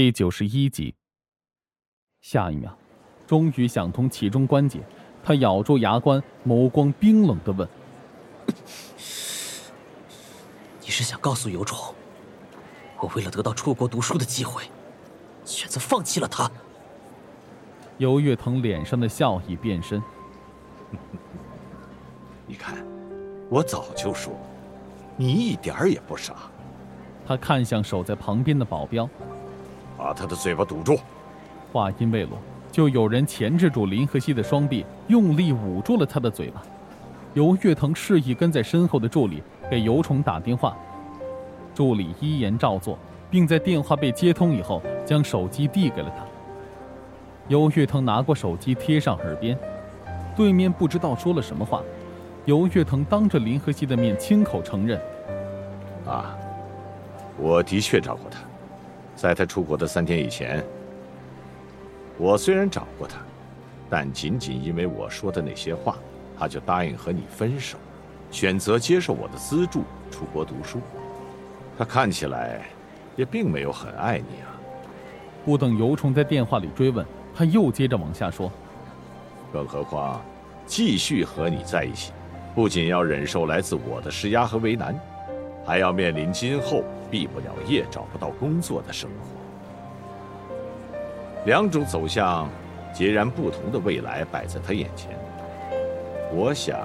第九十一集。下一秒，终于想通其中关节，他咬住牙关，眸光冰冷的问：“你是想告诉尤虫，我为了得到出国读书的机会，选择放弃了他？”尤月腾脸上的笑意变深。你看，我早就说，你一点儿也不傻。他看向守在旁边的保镖。把他的嘴巴堵住！话音未落，就有人钳制住林和熙的双臂，用力捂住了他的嘴巴。尤月腾示意跟在身后的助理给尤虫打电话，助理依言照做，并在电话被接通以后，将手机递给了他。尤月腾拿过手机贴上耳边，对面不知道说了什么话，尤月腾当着林和熙的面亲口承认：“啊，我的确找过他。”在他出国的三天以前，我虽然找过他，但仅仅因为我说的那些话，他就答应和你分手，选择接受我的资助出国读书。他看起来也并没有很爱你啊。不等尤虫在电话里追问，他又接着往下说：“更何况，继续和你在一起，不仅要忍受来自我的施压和为难。”还要面临今后毕不了业、找不到工作的生活，两种走向截然不同的未来摆在他眼前。我想，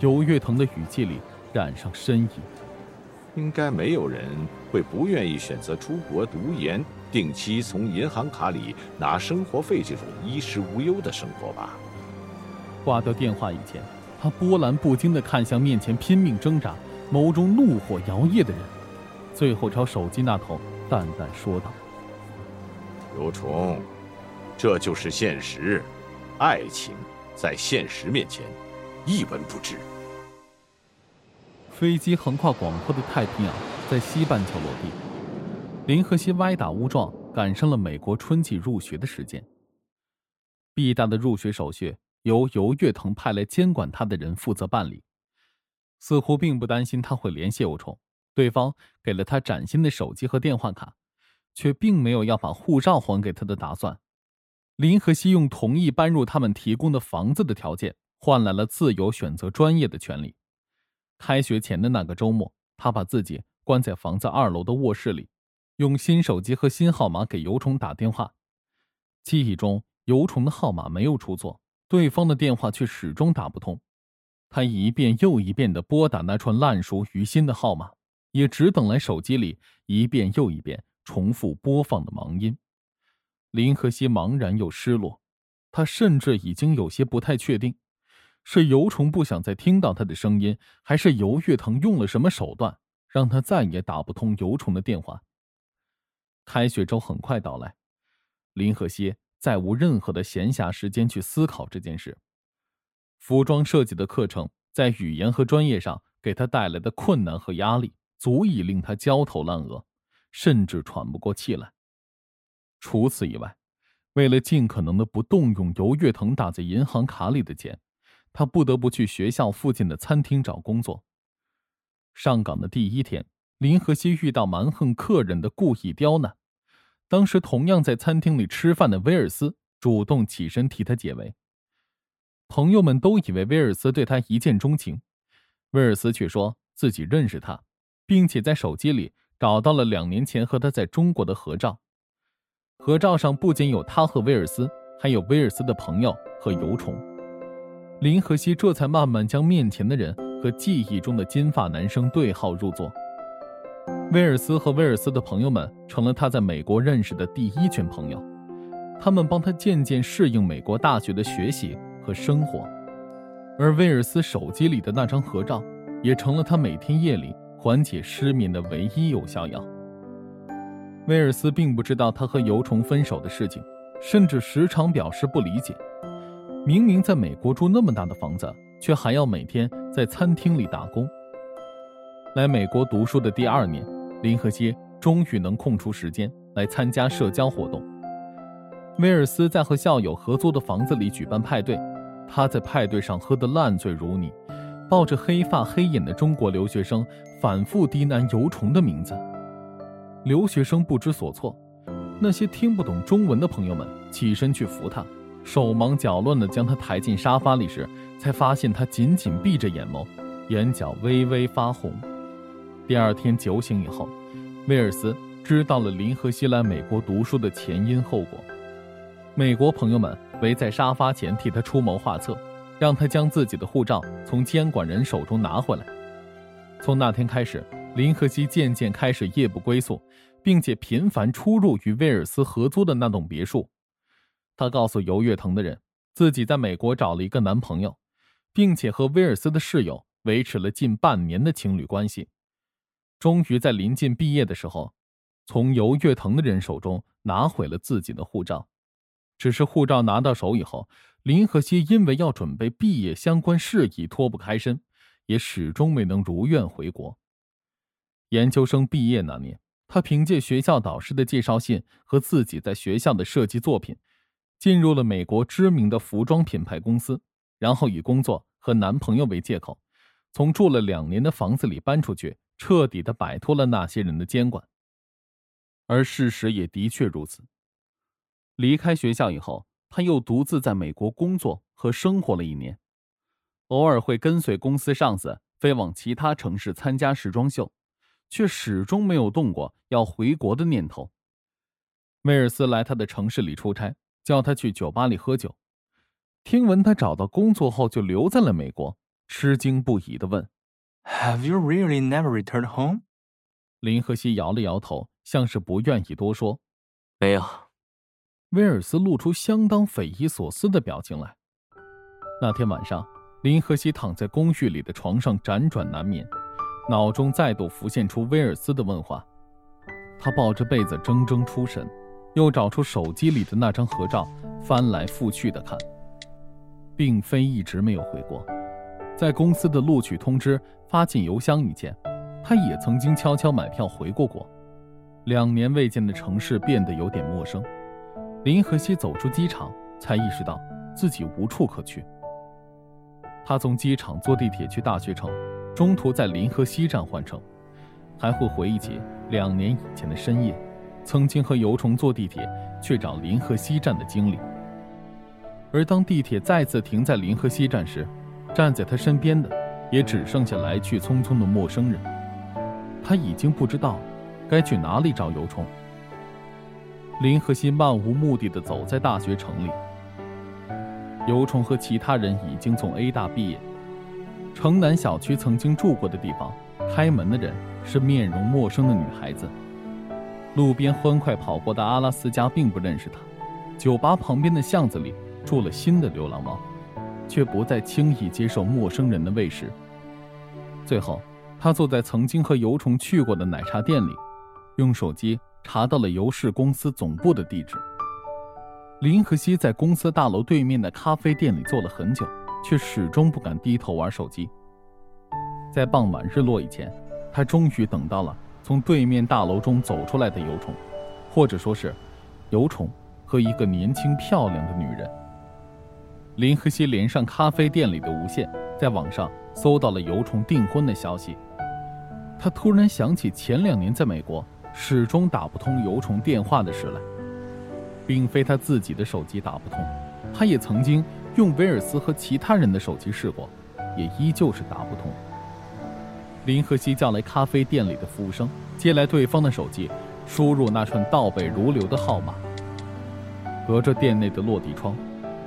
尤月腾的语气里染上深意。应该没有人会不愿意选择出国读研，定期从银行卡里拿生活费这种衣食无忧的生活吧。挂掉电话以前，他波澜不惊地看向面前拼命挣扎。眸中怒火摇曳的人，最后朝手机那头淡淡说道：“刘虫，这就是现实，爱情在现实面前一文不值。”飞机横跨广阔的太平洋，在西半球落地。林和熙歪打误撞赶上了美国春季入学的时间。毕大的入学手续由尤月腾派来监管他的人负责办理。似乎并不担心他会联系欧虫，对方给了他崭新的手机和电话卡，却并没有要把护照还给他的打算。林和熙用同意搬入他们提供的房子的条件，换来了自由选择专业的权利。开学前的那个周末，他把自己关在房子二楼的卧室里，用新手机和新号码给尤虫打电话。记忆中，尤虫的号码没有出错，对方的电话却始终打不通。他一遍又一遍的拨打那串烂熟于心的号码，也只等来手机里一遍又一遍重复播放的忙音。林和熙茫然又失落，他甚至已经有些不太确定，是尤虫不想再听到他的声音，还是尤月腾用了什么手段，让他再也打不通尤虫的电话。开学周很快到来，林和熙再无任何的闲暇时间去思考这件事。服装设计的课程在语言和专业上给他带来的困难和压力，足以令他焦头烂额，甚至喘不过气来。除此以外，为了尽可能的不动用尤月腾打在银行卡里的钱，他不得不去学校附近的餐厅找工作。上岗的第一天，林和熙遇到蛮横客人的故意刁难，当时同样在餐厅里吃饭的威尔斯主动起身替他解围。朋友们都以为威尔斯对他一见钟情，威尔斯却说自己认识他，并且在手机里找到了两年前和他在中国的合照。合照上不仅有他和威尔斯，还有威尔斯的朋友和游虫。林和熙这才慢慢将面前的人和记忆中的金发男生对号入座。威尔斯和威尔斯的朋友们成了他在美国认识的第一群朋友，他们帮他渐渐适应美国大学的学习。和生活，而威尔斯手机里的那张合照，也成了他每天夜里缓解失眠的唯一有效药。威尔斯并不知道他和尤虫分手的事情，甚至时常表示不理解。明明在美国住那么大的房子，却还要每天在餐厅里打工。来美国读书的第二年，林和街终于能空出时间来参加社交活动。威尔斯在和校友合租的房子里举办派对。他在派对上喝得烂醉如泥，抱着黑发黑眼的中国留学生反复低喃“游虫”的名字。留学生不知所措，那些听不懂中文的朋友们起身去扶他，手忙脚乱地将他抬进沙发里时，才发现他紧紧闭着眼眸，眼角微微发红。第二天酒醒以后，威尔斯知道了林和西来美国读书的前因后果。美国朋友们围在沙发前替他出谋划策，让他将自己的护照从监管人手中拿回来。从那天开始，林和西渐渐开始夜不归宿。并且频繁出入与威尔斯合租的那栋别墅。他告诉尤月腾的人，自己在美国找了一个男朋友，并且和威尔斯的室友维持了近半年的情侣关系。终于在临近毕业的时候，从尤月腾的人手中拿回了自己的护照。只是护照拿到手以后，林和熙因为要准备毕业相关事宜脱不开身，也始终没能如愿回国。研究生毕业那年。他凭借学校导师的介绍信和自己在学校的设计作品，进入了美国知名的服装品牌公司，然后以工作和男朋友为借口，从住了两年的房子里搬出去，彻底的摆脱了那些人的监管。而事实也的确如此。离开学校以后，他又独自在美国工作和生活了一年，偶尔会跟随公司上司飞往其他城市参加时装秀。却始终没有动过要回国的念头。威尔斯来他的城市里出差，叫他去酒吧里喝酒。听闻他找到工作后就留在了美国，吃惊不已的问：“Have you really never returned home？” 林和熙摇了摇头，像是不愿意多说。没有。威尔斯露出相当匪夷所思的表情来。那天晚上，林和熙躺在公寓里的床上辗转难眠。脑中再度浮现出威尔斯的问话，他抱着被子怔怔出神，又找出手机里的那张合照，翻来覆去的看。并非一直没有回过，在公司的录取通知发进邮箱以前，他也曾经悄悄买票回过国。两年未见的城市变得有点陌生。林和熙走出机场，才意识到自己无处可去。他从机场坐地铁去大学城。中途在林河西站换乘，还会回忆起两年以前的深夜，曾经和尤虫坐地铁去找林河西站的经历。而当地铁再次停在林河西站时，站在他身边的也只剩下来去匆匆的陌生人。他已经不知道该去哪里找尤虫。林和西漫无目的的走在大学城里，尤虫和其他人已经从 A 大毕业。城南小区曾经住过的地方，开门的人是面容陌生的女孩子。路边欢快跑过的阿拉斯加并不认识他。酒吧旁边的巷子里住了新的流浪猫，却不再轻易接受陌生人的喂食。最后，他坐在曾经和尤虫去过的奶茶店里，用手机查到了尤氏公司总部的地址。林和熙在公司大楼对面的咖啡店里坐了很久。却始终不敢低头玩手机。在傍晚日落以前，他终于等到了从对面大楼中走出来的尤虫，或者说是尤虫和一个年轻漂亮的女人。林和熙连上咖啡店里的无线，在网上搜到了尤虫订婚的消息。他突然想起前两年在美国始终打不通游虫电话的事来，并非他自己的手机打不通，他也曾经。用威尔斯和其他人的手机试过，也依旧是打不通。林和熙叫来咖啡店里的服务生，接来对方的手机，输入那串倒背如流的号码。隔着店内的落地窗，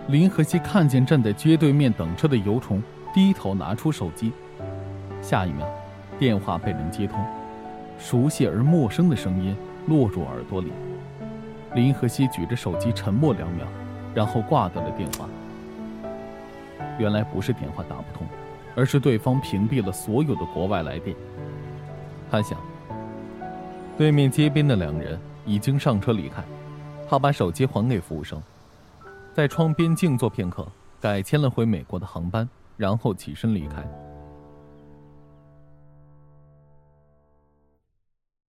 林和熙看见站在街对面等车的油虫低头拿出手机。下一秒，电话被人接通，熟悉而陌生的声音落入耳朵里。林和熙举着手机沉默两秒，然后挂断了电话。原来不是电话打不通，而是对方屏蔽了所有的国外来电。他想，对面街边的两人已经上车离开，他把手机还给服务生，在窗边静坐片刻，改签了回美国的航班，然后起身离开。